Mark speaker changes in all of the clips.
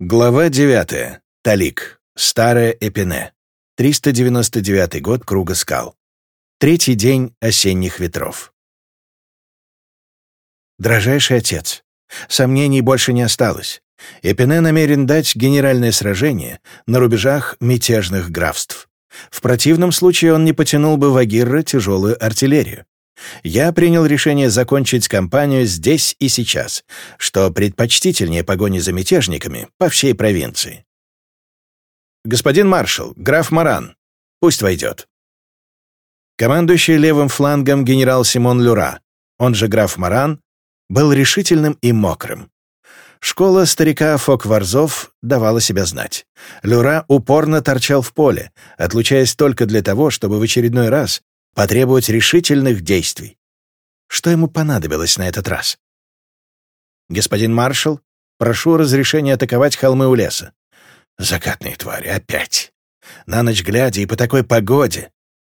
Speaker 1: Глава 9. Талик. Старая Эпине. 399 год Круга скал. Третий день осенних ветров. Дрожайший отец. Сомнений больше не осталось. Эпине намерен дать генеральное сражение на рубежах мятежных графств. В противном случае он не потянул бы в Агирра тяжелую артиллерию. Я принял решение закончить кампанию здесь и сейчас, что предпочтительнее погони за мятежниками по всей провинции. Господин маршал, граф Маран, пусть войдет. Командующий левым флангом генерал Симон Люра, он же граф Маран, был решительным и мокрым. Школа старика Фок-Варзов давала себя знать. Люра упорно торчал в поле, отлучаясь только для того, чтобы в очередной раз потребовать решительных действий. Что ему понадобилось на этот раз? «Господин маршал, прошу разрешения атаковать холмы у леса». Закатные твари, опять. На ночь глядя и по такой погоде.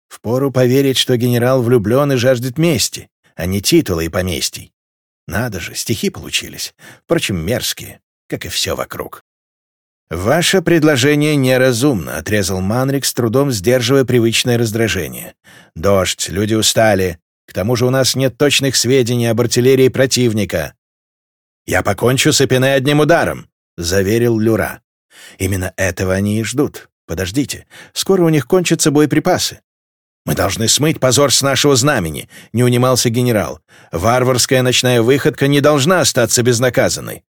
Speaker 1: Впору поверить, что генерал влюблен и жаждет мести, а не титула и поместий. Надо же, стихи получились. Впрочем, мерзкие, как и все вокруг. «Ваше предложение неразумно», — отрезал Манрик, с трудом сдерживая привычное раздражение. «Дождь, люди устали. К тому же у нас нет точных сведений об артиллерии противника». «Я покончу с Эпине одним ударом», — заверил Люра. «Именно этого они и ждут. Подождите, скоро у них кончатся боеприпасы». «Мы должны смыть позор с нашего знамени», — не унимался генерал. «Варварская ночная выходка не должна остаться безнаказанной».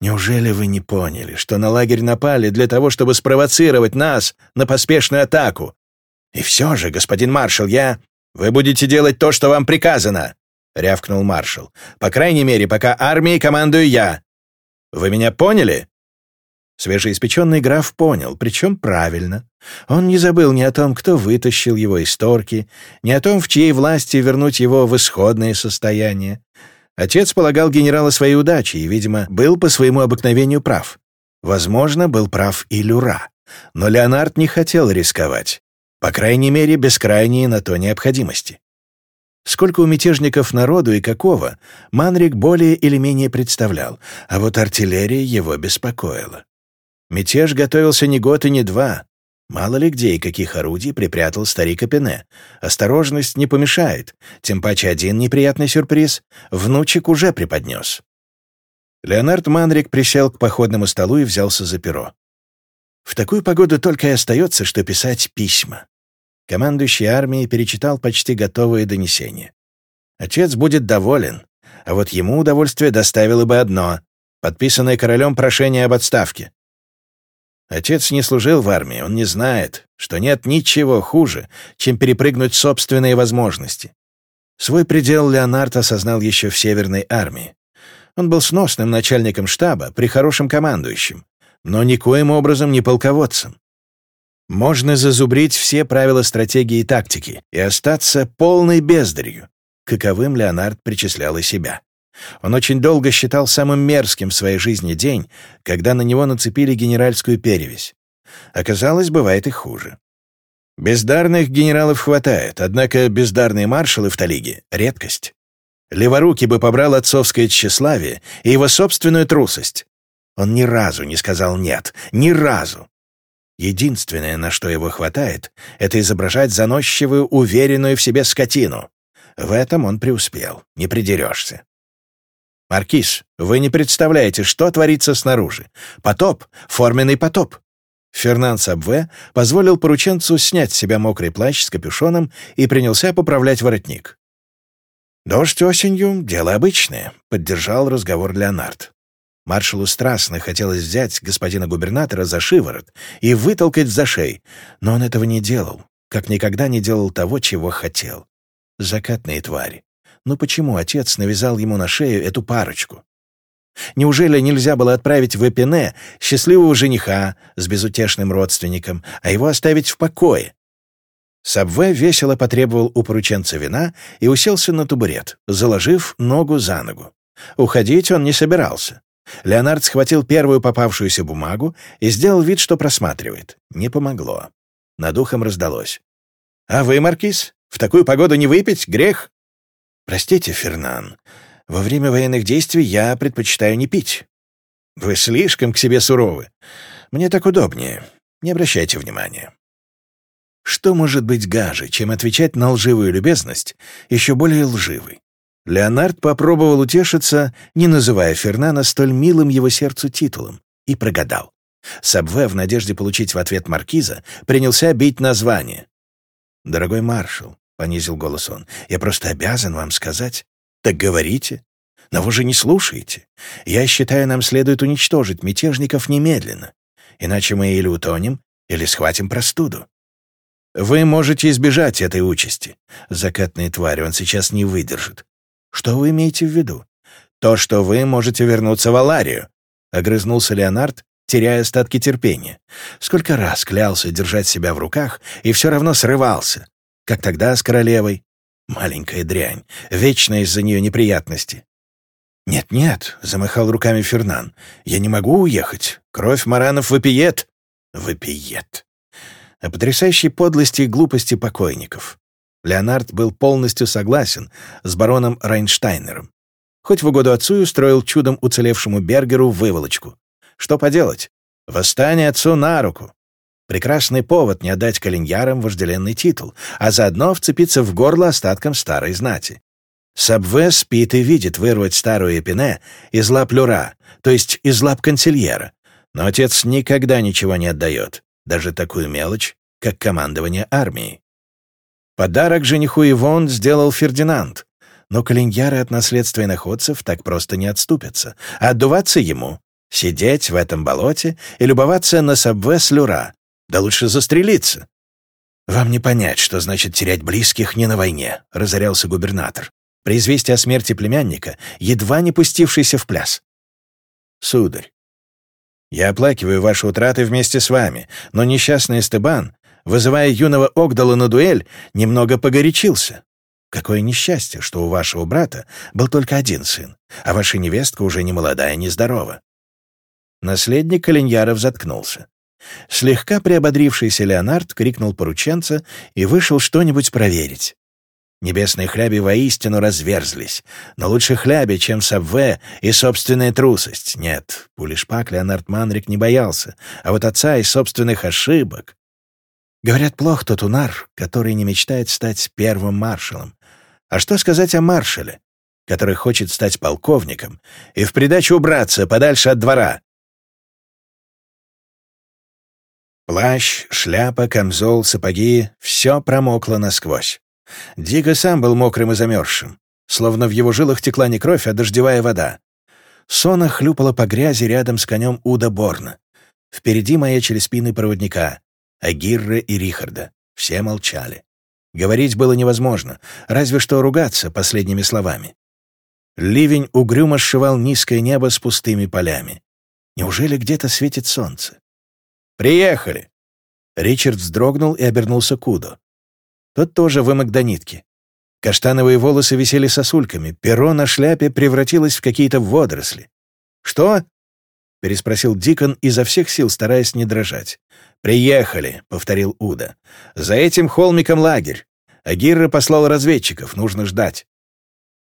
Speaker 1: Неужели вы не поняли, что на лагерь напали для того, чтобы спровоцировать нас на поспешную атаку? И все же, господин маршал, я... Вы будете делать то, что вам приказано, — рявкнул маршал. По крайней мере, пока армией командую я. Вы меня поняли? Свежеиспеченный граф понял, причем правильно. Он не забыл ни о том, кто вытащил его из торки, ни о том, в чьей власти вернуть его в исходное состояние. Отец полагал генерала своей удачей и, видимо, был по своему обыкновению прав. Возможно, был прав и Люра. Но Леонард не хотел рисковать. По крайней мере, без крайней на то необходимости. Сколько у мятежников народу и какого, Манрик более или менее представлял, а вот артиллерия его беспокоила. Мятеж готовился не год и не два, Мало ли где и каких орудий припрятал старик Апене. Осторожность не помешает, тем паче один неприятный сюрприз внучек уже преподнес. Леонард Манрик присел к походному столу и взялся за перо. В такую погоду только и остается, что писать письма. Командующий армией перечитал почти готовые донесения. Отец будет доволен, а вот ему удовольствие доставило бы одно — подписанное королем прошение об отставке. Отец не служил в армии, он не знает, что нет ничего хуже, чем перепрыгнуть собственные возможности. Свой предел Леонард осознал еще в Северной армии. Он был сносным начальником штаба при хорошем командующем, но никоим образом не полководцем. Можно зазубрить все правила стратегии и тактики и остаться полной бездарью, каковым Леонард причислял и себя. Он очень долго считал самым мерзким в своей жизни день, когда на него нацепили генеральскую перевесь. Оказалось, бывает и хуже. Бездарных генералов хватает, однако бездарные маршалы в Талиге — редкость. Леворуки бы побрал отцовское тщеславие и его собственную трусость. Он ни разу не сказал «нет», ни разу. Единственное, на что его хватает, это изображать заносчивую, уверенную в себе скотину. В этом он преуспел, не придерешься. «Маркиз, вы не представляете, что творится снаружи. Потоп, форменный потоп». Фернан Сабве позволил порученцу снять с себя мокрый плащ с капюшоном и принялся поправлять воротник. «Дождь осенью — дело обычное», — поддержал разговор Леонард. Маршалу страстно хотелось взять господина губернатора за шиворот и вытолкать за шеи, но он этого не делал, как никогда не делал того, чего хотел. Закатные твари. Но почему отец навязал ему на шею эту парочку? Неужели нельзя было отправить в Эпине счастливого жениха с безутешным родственником, а его оставить в покое? Сабве весело потребовал у порученца вина и уселся на табурет, заложив ногу за ногу. Уходить он не собирался. Леонард схватил первую попавшуюся бумагу и сделал вид, что просматривает. Не помогло. Над ухом раздалось. «А вы, Маркиз, в такую погоду не выпить? Грех?» «Простите, Фернан, во время военных действий я предпочитаю не пить». Вы слишком к себе суровы. Мне так удобнее. Не обращайте внимания. Что может быть гаже, чем отвечать на лживую любезность, еще более лживой? Леонард попробовал утешиться, не называя Фернана столь милым его сердцу титулом, и прогадал. Сабве, в надежде получить в ответ маркиза, принялся бить название. «Дорогой маршал», — понизил голос он, — «я просто обязан вам сказать». «Так говорите». «Но вы же не слушаете. Я считаю, нам следует уничтожить мятежников немедленно. Иначе мы или утонем, или схватим простуду». «Вы можете избежать этой участи. Закатные твари он сейчас не выдержит. Что вы имеете в виду? То, что вы можете вернуться в Аларию», — огрызнулся Леонард, теряя остатки терпения. Сколько раз клялся держать себя в руках и все равно срывался. Как тогда с королевой. Маленькая дрянь. Вечно из-за нее неприятности. «Нет-нет», — замахал руками Фернан, — «я не могу уехать. Кровь Маранов вопиет». «Вопиет». О потрясающей подлости и глупости покойников. Леонард был полностью согласен с бароном Райнштайнером. Хоть в угоду отцу и устроил чудом уцелевшему Бергеру выволочку. Что поделать? Восстание отцу на руку. Прекрасный повод не отдать калиньярам вожделенный титул, а заодно вцепиться в горло остаткам старой знати. Сабве спит и видит вырвать старую Эпине из лап Люра, то есть из лап консильера. Но отец никогда ничего не отдает, даже такую мелочь, как командование армией. Подарок жениху Ивон сделал Фердинанд, но калиньяры от наследства иноходцев так просто не отступятся, а отдуваться ему Сидеть в этом болоте и любоваться на сабве с люра. Да лучше застрелиться. «Вам не понять, что значит терять близких не на войне», — разорялся губернатор. При известии о смерти племянника, едва не пустившийся в пляс. «Сударь, я оплакиваю ваши утраты вместе с вами, но несчастный Эстебан, вызывая юного Огдала на дуэль, немного погорячился. Какое несчастье, что у вашего брата был только один сын, а ваша невестка уже не молодая, не здорова. Наследник Калиньяров заткнулся. Слегка приободрившийся Леонард крикнул порученца и вышел что-нибудь проверить. Небесные хляби воистину разверзлись, но лучше хляби, чем Сабве и собственная трусость. Нет, пулишпак Леонард Манрик не боялся, а вот отца и собственных ошибок. Говорят, плох тот унар, который не мечтает стать первым маршалом. А что сказать о маршале, который хочет стать полковником и в придачу убраться подальше от двора? Плащ, шляпа, камзол, сапоги — все промокло насквозь. Дико сам был мокрым и замерзшим, словно в его жилах текла не кровь, а дождевая вода. Сона хлюпала по грязи рядом с конем Уда Борна. Впереди маячили спины проводника, Агирра и Рихарда. Все молчали. Говорить было невозможно, разве что ругаться последними словами. Ливень угрюмо сшивал низкое небо с пустыми полями. Неужели где-то светит солнце? «Приехали!» Ричард вздрогнул и обернулся к Уду. Тот тоже вымок до нитки. Каштановые волосы висели сосульками, перо на шляпе превратилось в какие-то водоросли. «Что?» — переспросил Дикон, изо всех сил стараясь не дрожать. «Приехали», — повторил Уда. «За этим холмиком лагерь. Агирра послал разведчиков, нужно ждать».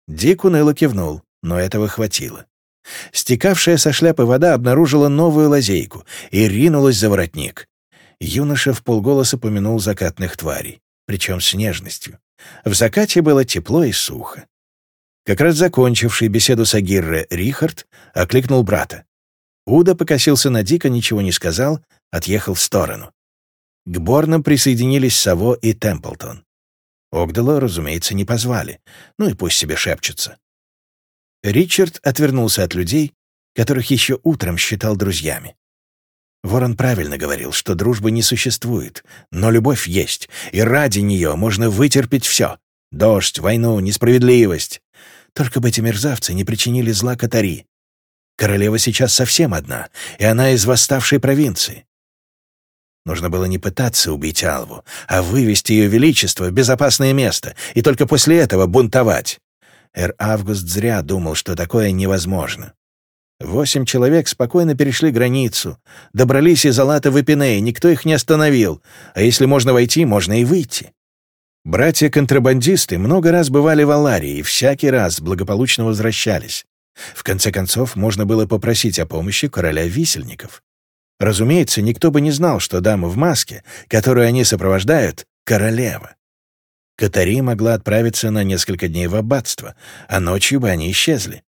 Speaker 1: Дик уныло кивнул, но этого хватило. Стекавшая со шляпы вода обнаружила новую лазейку и ринулась за воротник. Юноша в полголоса помянул закатных тварей, причем с нежностью. В закате было тепло и сухо. Как раз закончивший беседу с Агирре Рихард окликнул брата. Уда покосился на Дика, ничего не сказал, отъехал в сторону. К Борнам присоединились Саво и Темплтон. Огдала, разумеется, не позвали. Ну и пусть себе шепчутся. Ричард отвернулся от людей, которых еще утром считал друзьями. Ворон правильно говорил, что дружбы не существует, но любовь есть, и ради нее можно вытерпеть все. Дождь, войну, несправедливость. Только бы эти мерзавцы не причинили зла Катари. Королева сейчас совсем одна, и она из восставшей провинции. Нужно было не пытаться убить Алву, а вывести ее величество в безопасное место, и только после этого бунтовать. Эр Август зря думал, что такое невозможно. Восемь человек спокойно перешли границу, добрались из Алата в Эпиней, никто их не остановил, а если можно войти, можно и выйти. Братья-контрабандисты много раз бывали в Аларии и всякий раз благополучно возвращались. В конце концов, можно было попросить о помощи короля висельников. Разумеется, никто бы не знал, что дама в маске, которую они сопровождают, — королева. Катари могла отправиться на несколько дней в аббатство, а ночью бы они исчезли.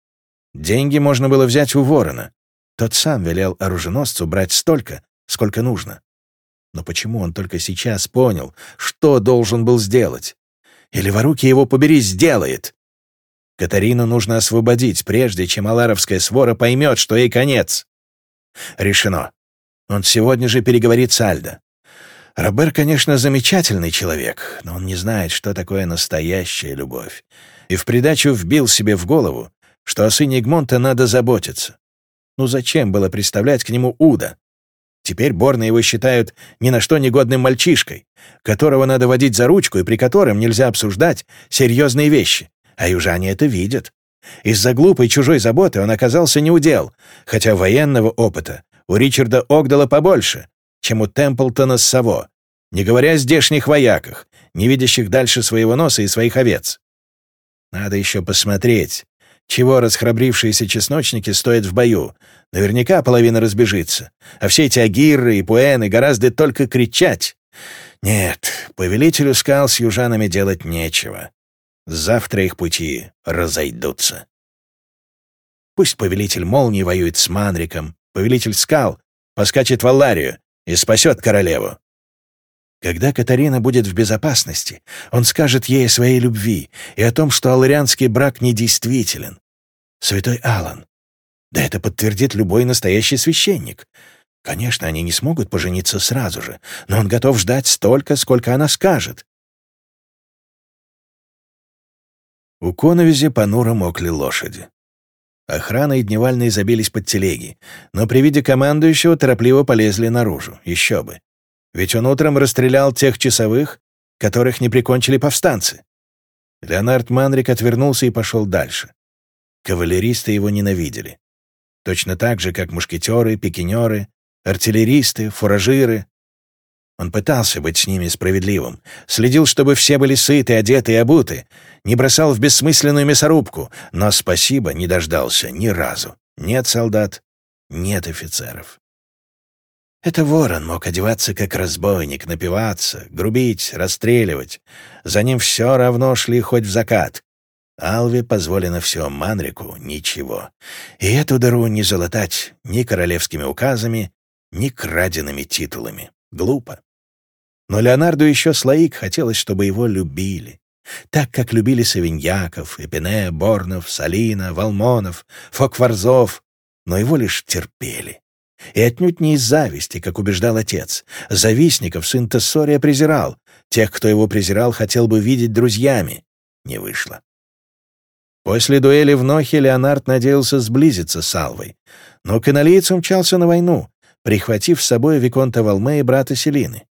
Speaker 1: Деньги можно было взять у ворона. Тот сам велел оруженосцу брать столько, сколько нужно. Но почему он только сейчас понял, что должен был сделать? Или Варуки его побери сделает? Катарину нужно освободить, прежде чем Аларовская свора поймет, что ей конец. Решено. Он сегодня же переговорит с Альдо. Робер, конечно, замечательный человек, но он не знает, что такое настоящая любовь. И в придачу вбил себе в голову, что о сыне Гмонта надо заботиться. Ну зачем было представлять к нему Уда? Теперь Борны его считают ни на что негодным мальчишкой, которого надо водить за ручку и при котором нельзя обсуждать серьезные вещи. А южане это видят. Из-за глупой чужой заботы он оказался неудел, хотя военного опыта у Ричарда Огдала побольше, чем у Темплтона с Саво, не говоря о здешних вояках, не видящих дальше своего носа и своих овец. Надо еще посмотреть, чего расхрабрившиеся чесночники стоят в бою. Наверняка половина разбежится. А все эти агиры и пуэны гораздо только кричать. Нет, повелителю скал с южанами делать нечего. Завтра их пути разойдутся. Пусть повелитель молнии воюет с Манриком, повелитель скал поскачет в Алларию и спасет королеву. Когда Катарина будет в безопасности, он скажет ей о своей любви и о том, что аларианский брак недействителен. Святой Алан. Да это подтвердит любой настоящий священник. Конечно, они не смогут пожениться сразу же, но он готов ждать столько, сколько она скажет. У коновизи понуро мокли лошади. Охрана и дневальные забились под телеги, но при виде командующего торопливо полезли наружу. Еще бы. Ведь он утром расстрелял тех часовых, которых не прикончили повстанцы. Леонард Манрик отвернулся и пошел дальше. Кавалеристы его ненавидели. Точно так же, как мушкетеры, пикинеры, артиллеристы, фуражиры. Он пытался быть с ними справедливым, следил, чтобы все были сыты, одеты и обуты, не бросал в бессмысленную мясорубку, но спасибо не дождался ни разу. Нет солдат, нет офицеров. Это ворон мог одеваться как разбойник, напиваться, грубить, расстреливать. За ним все равно шли хоть в закат. Алве позволено все, Манрику — ничего. И эту дыру не залатать ни королевскими указами, ни краденными титулами. Глупо. Но Леонарду еще слоик хотелось, чтобы его любили. Так, как любили Савиньяков, Эпине, Борнов, Салина, Валмонов, Фокварзов, но его лишь терпели. И отнюдь не из зависти, как убеждал отец. Завистников сын Тессория презирал. Тех, кто его презирал, хотел бы видеть друзьями. Не вышло. После дуэли в Нохе Леонард надеялся сблизиться с Алвой. Но каналиец умчался на войну, прихватив с собой Виконта Валме и брата Селины.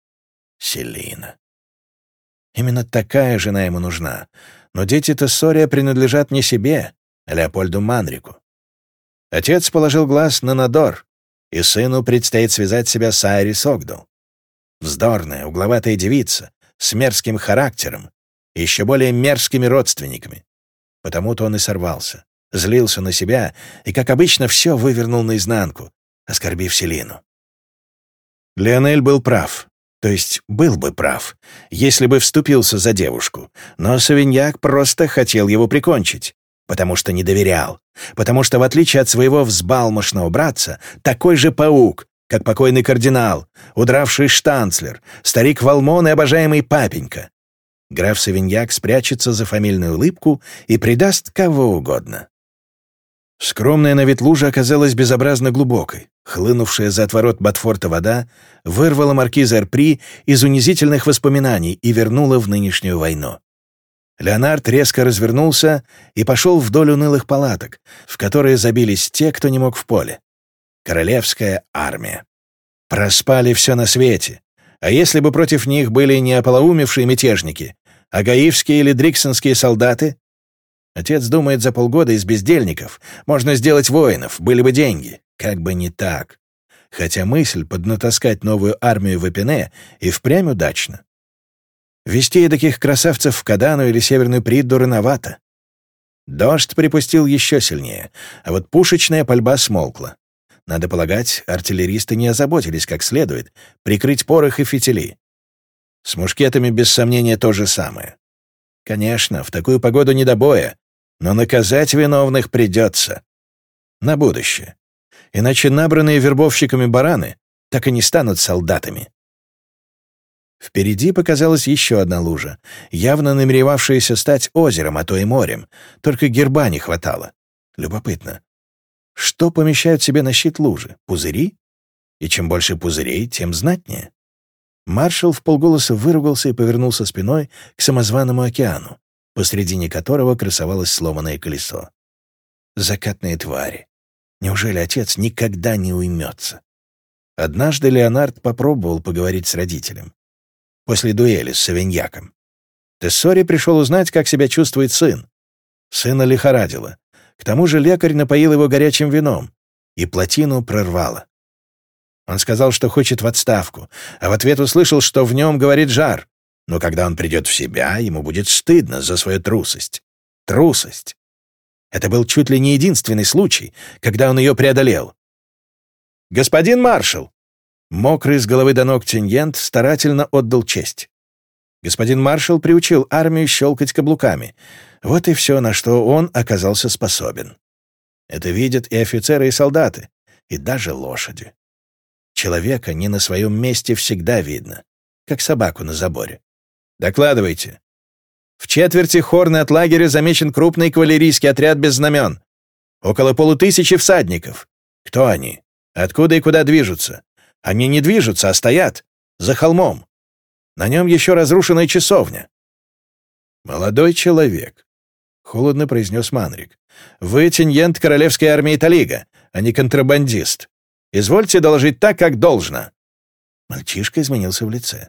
Speaker 1: Селина. Именно такая жена ему нужна. Но дети Тессория принадлежат не себе, а Леопольду Манрику. Отец положил глаз на Надор, и сыну предстоит связать себя с Айрис Огдал. Вздорная, угловатая девица, с мерзким характером и еще более мерзкими родственниками. Потому-то он и сорвался, злился на себя и, как обычно, все вывернул наизнанку, оскорбив Селину. Леонель был прав, то есть был бы прав, если бы вступился за девушку, но Савиньяк просто хотел его прикончить потому что не доверял, потому что, в отличие от своего взбалмошного братца, такой же паук, как покойный кардинал, удравший штанцлер, старик Валмон и обожаемый папенька. Граф Савиньяк спрячется за фамильную улыбку и предаст кого угодно. Скромная на вид лужа оказалась безобразно глубокой. Хлынувшая за отворот Батфорта вода вырвала маркиза Эрпри из унизительных воспоминаний и вернула в нынешнюю войну. Леонард резко развернулся и пошел вдоль унылых палаток, в которые забились те, кто не мог в поле. Королевская армия. Проспали все на свете. А если бы против них были не ополоумевшие мятежники, а гаивские или дриксонские солдаты? Отец думает, за полгода из бездельников можно сделать воинов, были бы деньги. Как бы не так. Хотя мысль поднатаскать новую армию в Эпине и впрямь удачна. Вести таких красавцев в Кадану или Северную Придду рановато. Дождь припустил еще сильнее, а вот пушечная пальба смолкла. Надо полагать, артиллеристы не озаботились как следует прикрыть порох и фитили. С мушкетами, без сомнения, то же самое. Конечно, в такую погоду не до боя, но наказать виновных придется. На будущее. Иначе набранные вербовщиками бараны так и не станут солдатами. Впереди показалась еще одна лужа, явно намеревавшаяся стать озером, а то и морем. Только герба не хватало. Любопытно. Что помещают себе на щит лужи? Пузыри? И чем больше пузырей, тем знатнее. Маршал в полголоса выругался и повернулся спиной к самозваному океану, посредине которого красовалось сломанное колесо. Закатные твари. Неужели отец никогда не уймется? Однажды Леонард попробовал поговорить с родителем после дуэли с Савиньяком. Тессори пришел узнать, как себя чувствует сын. Сына лихорадило. К тому же лекарь напоил его горячим вином, и плотину прорвало. Он сказал, что хочет в отставку, а в ответ услышал, что в нем говорит жар. Но когда он придет в себя, ему будет стыдно за свою трусость. Трусость. Это был чуть ли не единственный случай, когда он ее преодолел. «Господин маршал!» Мокрый с головы до ног Тиньент старательно отдал честь. Господин маршал приучил армию щелкать каблуками. Вот и все, на что он оказался способен. Это видят и офицеры, и солдаты, и даже лошади. Человека не на своем месте всегда видно, как собаку на заборе. «Докладывайте». В четверти хорны от лагеря замечен крупный кавалерийский отряд без знамен. Около полутысячи всадников. Кто они? Откуда и куда движутся? Они не движутся, а стоят. За холмом. На нем еще разрушенная часовня. «Молодой человек», — холодно произнес Манрик. «Вы теньент королевской армии Талига, а не контрабандист. Извольте доложить так, как должно». Мальчишка изменился в лице.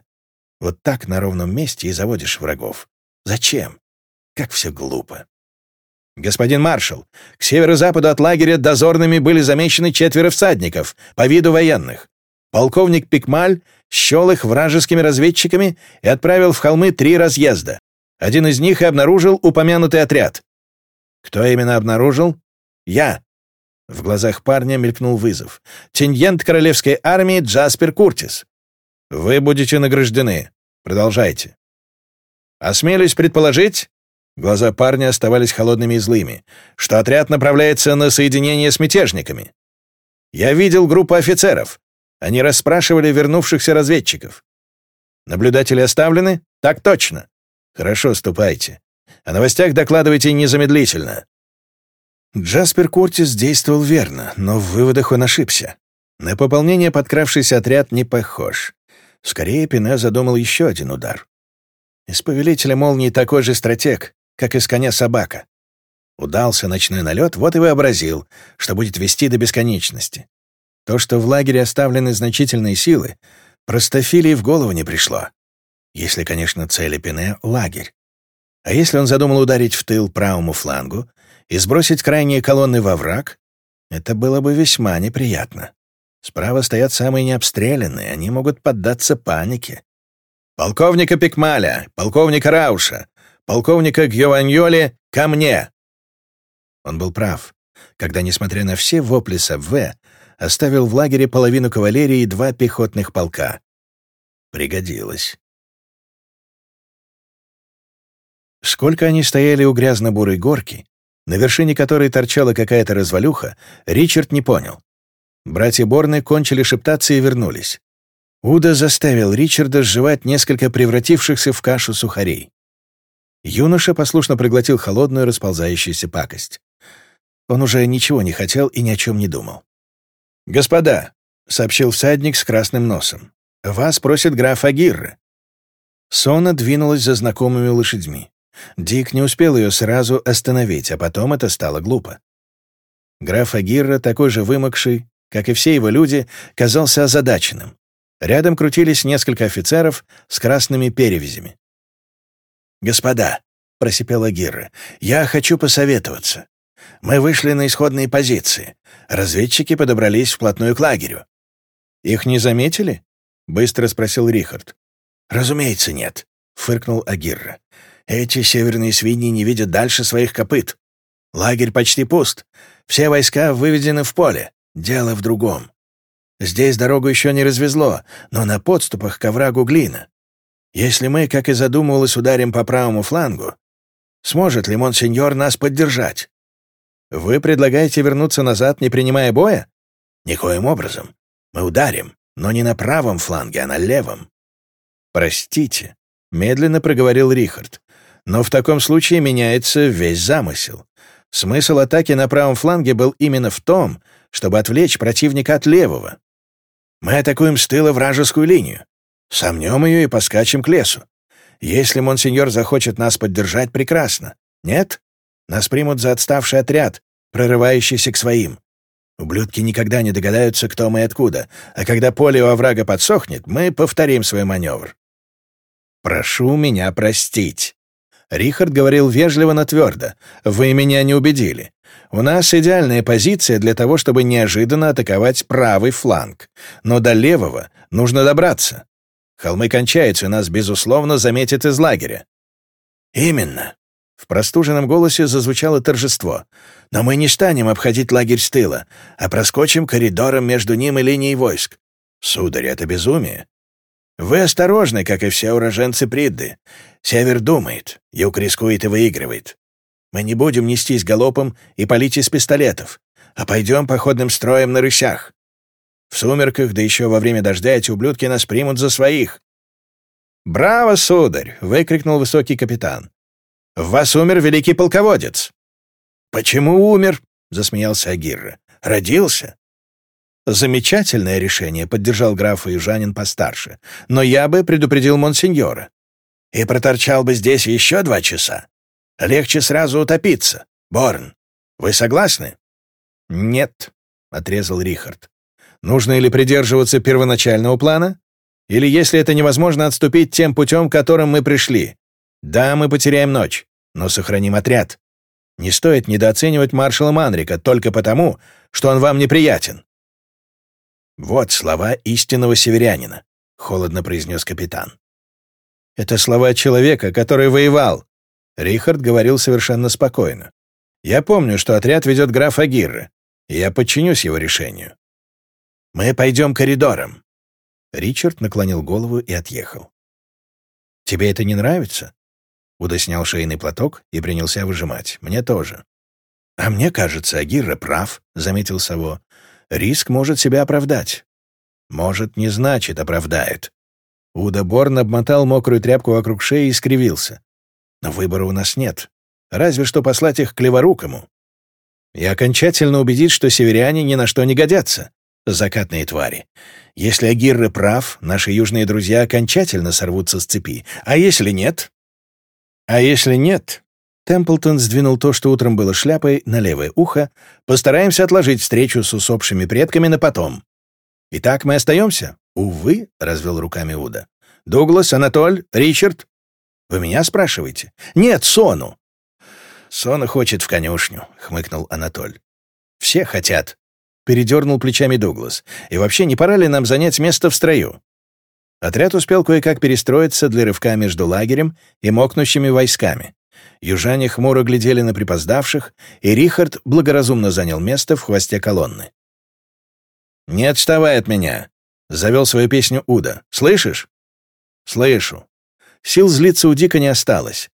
Speaker 1: Вот так на ровном месте и заводишь врагов. Зачем? Как все глупо. «Господин маршал, к северо-западу от лагеря дозорными были замечены четверо всадников, по виду военных. Полковник Пикмаль счел их вражескими разведчиками и отправил в холмы три разъезда. Один из них и обнаружил упомянутый отряд. Кто именно обнаружил? Я. В глазах парня мелькнул вызов. Теньент королевской армии Джаспер Куртис. Вы будете награждены. Продолжайте. Осмелюсь предположить, глаза парня оставались холодными и злыми, что отряд направляется на соединение с мятежниками. Я видел группу офицеров. Они расспрашивали вернувшихся разведчиков. Наблюдатели оставлены? Так точно. Хорошо, ступайте. О новостях докладывайте незамедлительно. Джаспер Куртис действовал верно, но в выводах он ошибся. На пополнение подкравшийся отряд не похож. Скорее, Пине задумал еще один удар. Из повелителя молнии такой же стратег, как из коня собака. Удался ночной налет, вот и вообразил, что будет вести до бесконечности. То, что в лагере оставлены значительные силы, простофилии в голову не пришло. Если, конечно, цель Пине — лагерь. А если он задумал ударить в тыл правому флангу и сбросить крайние колонны во враг, это было бы весьма неприятно. Справа стоят самые необстрелянные, они могут поддаться панике. «Полковника Пикмаля, полковника Рауша, полковника Гьованьоли ко мне!» Он был прав, когда, несмотря на все вопли Сабве, оставил в лагере половину кавалерии и два пехотных полка. Пригодилось. Сколько они стояли у грязно-бурой горки, на вершине которой торчала какая-то развалюха, Ричард не понял. Братья Борны кончили шептаться и вернулись. Уда заставил Ричарда сживать несколько превратившихся в кашу сухарей. Юноша послушно проглотил холодную расползающуюся пакость. Он уже ничего не хотел и ни о чем не думал. «Господа», — сообщил всадник с красным носом, — «вас просит граф Агирре». Сона двинулась за знакомыми лошадьми. Дик не успел ее сразу остановить, а потом это стало глупо. Граф Агирра, такой же вымокший, как и все его люди, казался озадаченным. Рядом крутились несколько офицеров с красными перевязями. «Господа», — просипел Агирра, — «я хочу посоветоваться. Мы вышли на исходные позиции. Разведчики подобрались вплотную к лагерю. «Их не заметили?» — быстро спросил Рихард. «Разумеется, нет», — фыркнул Агирра. «Эти северные свиньи не видят дальше своих копыт. Лагерь почти пуст. Все войска выведены в поле. Дело в другом. Здесь дорогу еще не развезло, но на подступах к оврагу глина. Если мы, как и задумывалось, ударим по правому флангу, сможет ли Монсеньор нас поддержать? Вы предлагаете вернуться назад, не принимая боя? Никоим образом. Мы ударим, но не на правом фланге, а на левом. Простите, медленно проговорил Рихард. Но в таком случае меняется весь замысел. Смысл атаки на правом фланге был именно в том, чтобы отвлечь противника от левого. Мы атакуем с тыла вражескую линию. Сомнем ее и поскачем к лесу. Если монсеньор захочет нас поддержать, прекрасно. Нет? Нас примут за отставший отряд, прорывающийся к своим. Ублюдки никогда не догадаются, кто мы и откуда, а когда поле у оврага подсохнет, мы повторим свой маневр. «Прошу меня простить». Рихард говорил вежливо, но твердо. «Вы меня не убедили. У нас идеальная позиция для того, чтобы неожиданно атаковать правый фланг. Но до левого нужно добраться. Холмы кончаются, нас, безусловно, заметят из лагеря». «Именно». В простуженном голосе зазвучало торжество. «Но мы не станем обходить лагерь с тыла, а проскочим коридором между ним и линией войск. Сударь, это безумие. Вы осторожны, как и все уроженцы Придды. Север думает, юг рискует и выигрывает. Мы не будем нестись галопом и палить из пистолетов, а пойдем походным строем на рысях. В сумерках, да еще во время дождя, эти ублюдки нас примут за своих. «Браво, сударь!» — выкрикнул высокий капитан. «В вас умер великий полководец!» «Почему умер?» — засмеялся Агирра. «Родился?» «Замечательное решение», — поддержал графа южанин постарше. «Но я бы предупредил монсеньора. И проторчал бы здесь еще два часа. Легче сразу утопиться. Борн, вы согласны?» «Нет», — отрезал Рихард. «Нужно или придерживаться первоначального плана, или, если это невозможно, отступить тем путем, которым мы пришли. Да, мы потеряем ночь, но сохраним отряд. Не стоит недооценивать маршала Манрика только потому, что он вам неприятен. «Вот слова истинного северянина», — холодно произнес капитан. «Это слова человека, который воевал», — Рихард говорил совершенно спокойно. «Я помню, что отряд ведет граф Агирра, и я подчинюсь его решению». «Мы пойдем коридором». Ричард наклонил голову и отъехал. «Тебе это не нравится?» Уда снял шейный платок и принялся выжимать. «Мне тоже». «А мне кажется, Агирра прав», — заметил Саво. Риск может себя оправдать. Может, не значит оправдает. Уда Борн обмотал мокрую тряпку вокруг шеи и скривился. Но выбора у нас нет. Разве что послать их к леворукому. И окончательно убедить, что северяне ни на что не годятся. Закатные твари. Если Агирры прав, наши южные друзья окончательно сорвутся с цепи. А если нет? А если нет, Темплтон сдвинул то, что утром было шляпой, на левое ухо. «Постараемся отложить встречу с усопшими предками на потом». «Итак, мы остаемся?» «Увы», — развел руками Уда. «Дуглас, Анатоль, Ричард?» «Вы меня спрашиваете?» «Нет, Сону». «Сона хочет в конюшню», — хмыкнул Анатоль. «Все хотят», — передернул плечами Дуглас. «И вообще, не пора ли нам занять место в строю?» Отряд успел кое-как перестроиться для рывка между лагерем и мокнущими войсками. Южане хмуро глядели на припоздавших, и Рихард благоразумно занял место в хвосте колонны. «Не отставай от меня!» — завел свою песню Уда. «Слышишь?» «Слышу. Сил злиться у Дика не осталось.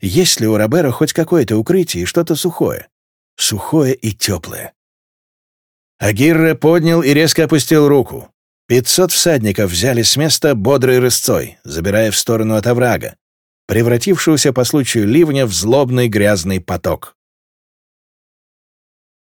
Speaker 1: Есть ли у Робера хоть какое-то укрытие и что-то сухое? Сухое и теплое». Агирре поднял и резко опустил руку. Пятьсот всадников взяли с места бодрой рысцой, забирая в сторону от оврага, превратившегося по случаю ливня в злобный грязный поток.